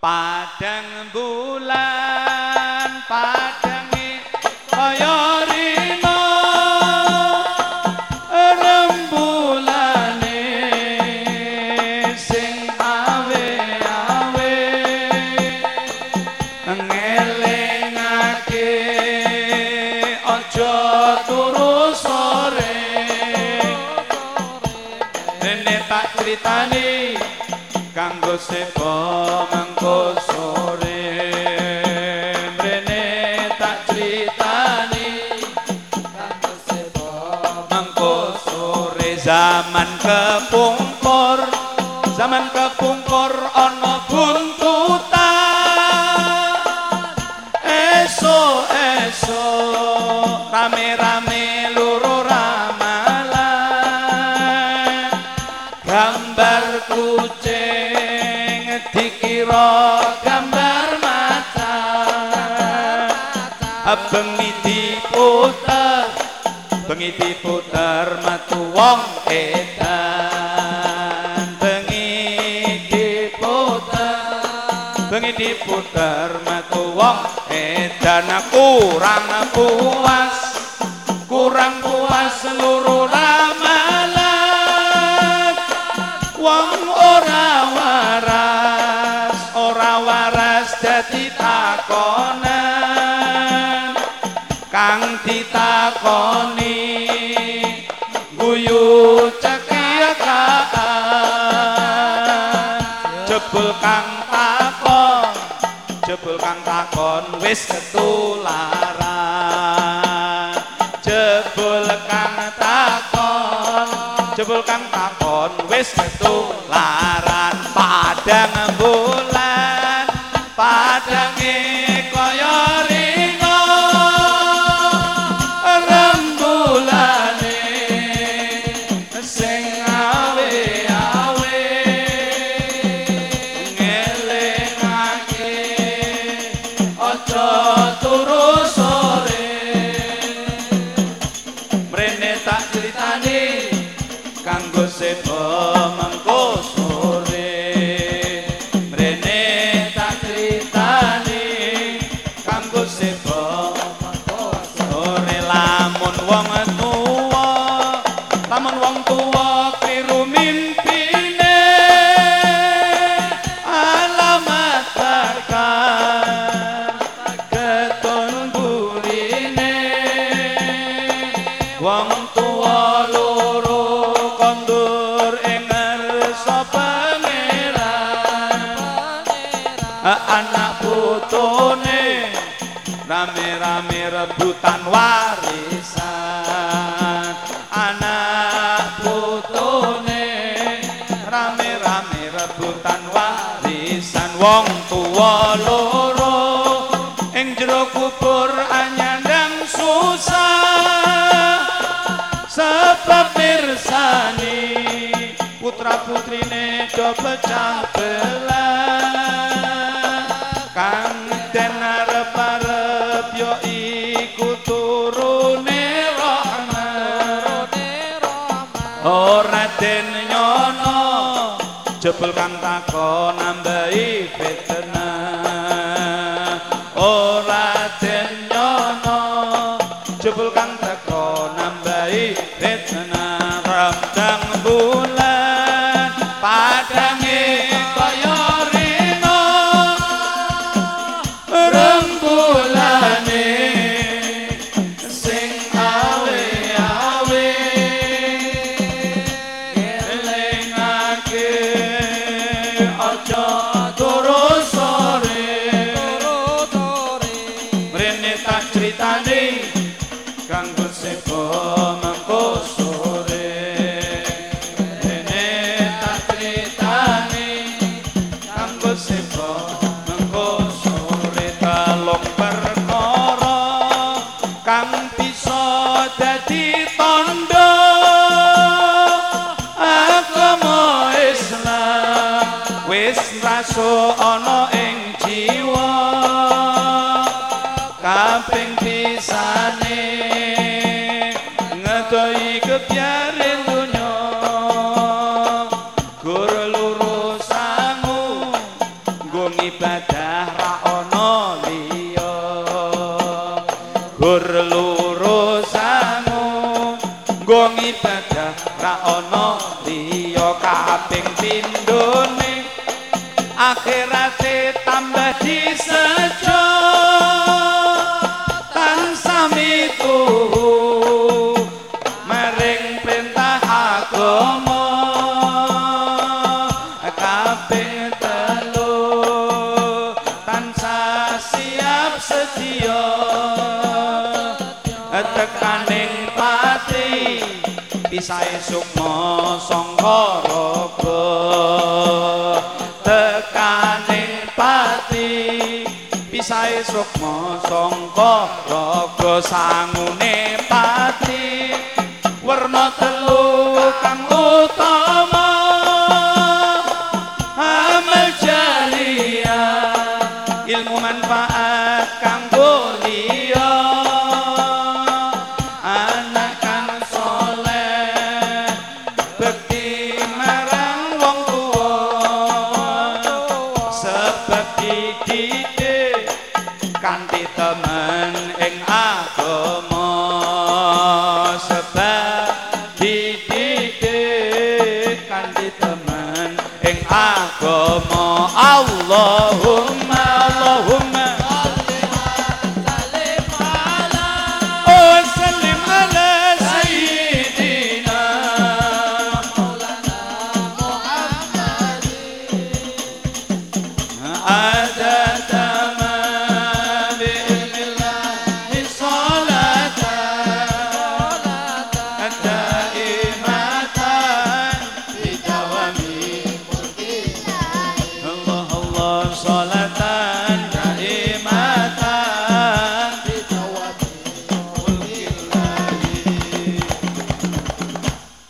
padang bulan padange kaya rina. Rembulane sing awe-awe. Ngelingake aja turu sore. Rene tak critani kanggo sepo mangko sore Rene tak critani. Kanggo sepo mangko sore zaman kepungkur zaman kepungkur ana buntutan. Esok esok rame-rame ramalan. Gambar kucing bengi diputer matu wong edan. Bengi diputer bengi diputer metu wong edan. Kurang puas kurang puas seluruh ramalan wong ora waras ora waras dadi takonan kang ditakoni guyu cekiakaan jebul kang takon jebul kang takon wis ketularan. Jebul kang takon jebul kang takon wis ketularan. Padang bulan padange kaya anak putune. Rame-rame rebutan warisan. Anak putune. Rame-rame rebutan warisan. Wong tuwa loro ing jero kubur anyandang susah. Sebab mirsani putra putrine do pecah belah jebul kang takon nambahi fitnah. Ora raso ana ing jiwa. Kaping pisane ngedohi kebiarin dunya gur luru sangu nggo ibadah ra ono liya. Gur lurusanmu nggo ibadah ra ono liya. Kaping pindhone akhirate tambah disejo tansah mituhu maring perintah agama kaping telu. Tansah siap sedia tekaning pati pisahe sukma sangka raga tekaning pati pisahe sukma sangka raga sangune pati. Werna telu kanthi temen ing agama sebab dididik kanthi temen ing agama Allahumma